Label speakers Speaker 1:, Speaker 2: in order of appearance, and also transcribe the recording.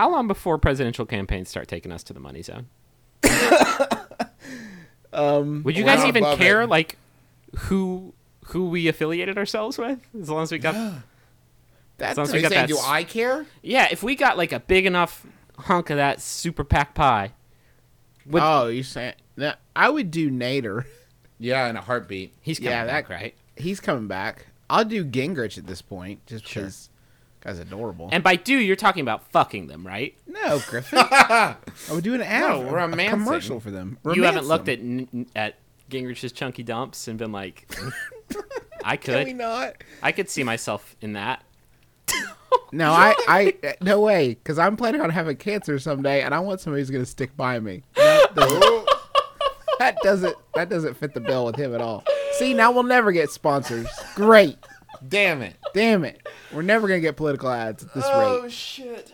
Speaker 1: how long before presidential campaigns start taking us to the money zone?
Speaker 2: Um,
Speaker 1: Would you guys even care
Speaker 3: it.
Speaker 1: like who who we affiliated ourselves with? As long as we got
Speaker 2: that's
Speaker 1: Sounds
Speaker 3: Are
Speaker 1: we
Speaker 3: you
Speaker 1: got
Speaker 3: saying,
Speaker 1: that
Speaker 3: do I care?
Speaker 1: yeah, if we got like a big enough hunk of that super PAC pie, Would-
Speaker 2: oh, you saying that? I would do Nader.
Speaker 3: Yeah, in a heartbeat.
Speaker 1: he's coming
Speaker 2: Yeah,
Speaker 1: back,
Speaker 2: that-
Speaker 1: right?
Speaker 2: He's coming back. I'll do Gingrich at this point, just because guy's adorable.
Speaker 1: And by do, you're talking about fucking them, right?
Speaker 2: no, Griffin. I would do an ad,
Speaker 3: No,
Speaker 2: a
Speaker 3: romancing.
Speaker 2: commercial for them.
Speaker 1: You haven't looked at n- at Gingrich's chunky dumps and been like, I
Speaker 2: Can we
Speaker 1: could,
Speaker 2: not?
Speaker 1: I could see myself in that.
Speaker 2: No, I, I, no way, because I'm planning on having cancer someday, and I want somebody who's gonna stick by me. That doesn't, that doesn't, that doesn't fit the bill with him at all. See, now we'll never get sponsors. Great,
Speaker 3: Damn it.
Speaker 2: damn it, we're never gonna get political ads at this oh, rate.
Speaker 3: Oh shit.